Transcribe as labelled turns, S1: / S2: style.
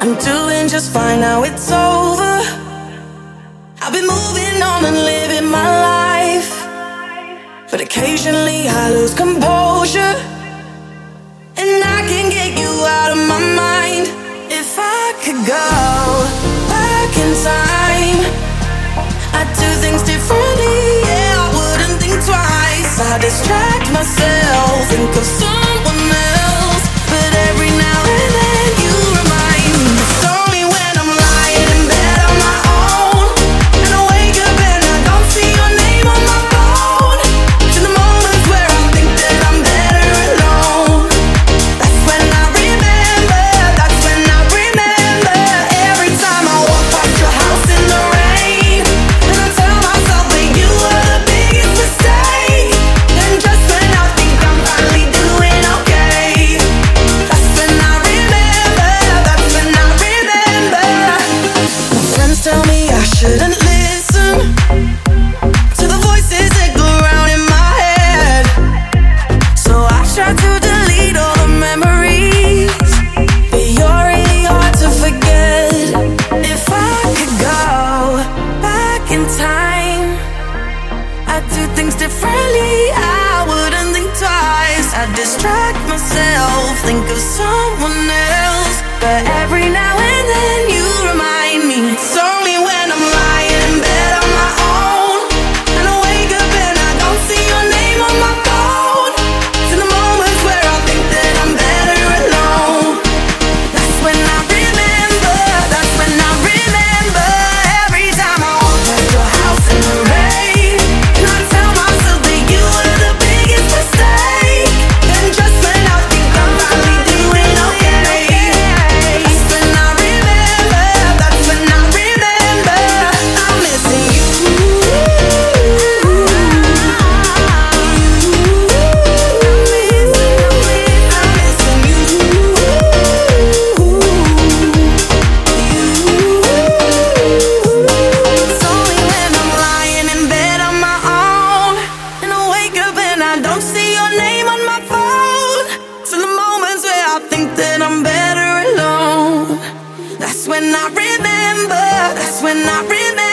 S1: I'm doing just fine now, it's over. I've been moving on and living my life. But occasionally I lose composure. And I can get you out of my mind. If I could go back in time, I'd do things differently. Yeah, I wouldn't think twice. I distract myself, think of something. time. I do things differently. I wouldn't think twice. I distract myself, think of. when I remember. That's when I remember.